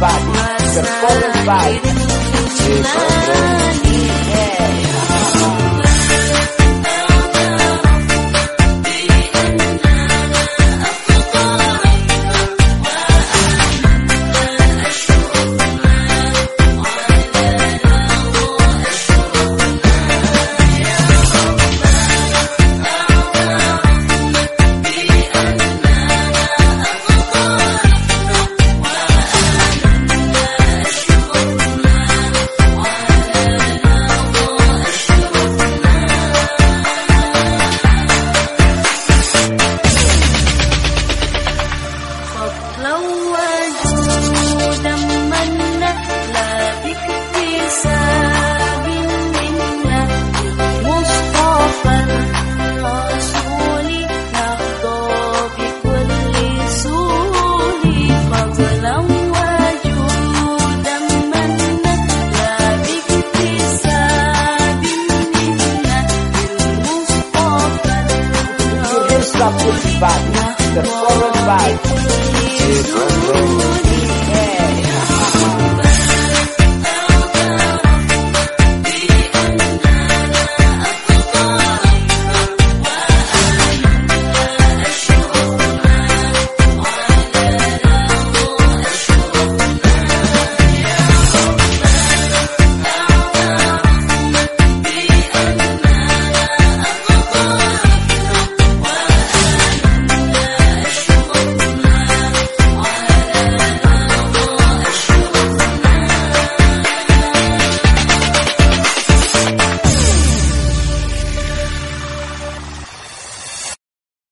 body, the full body. subject body, the foreign body. Children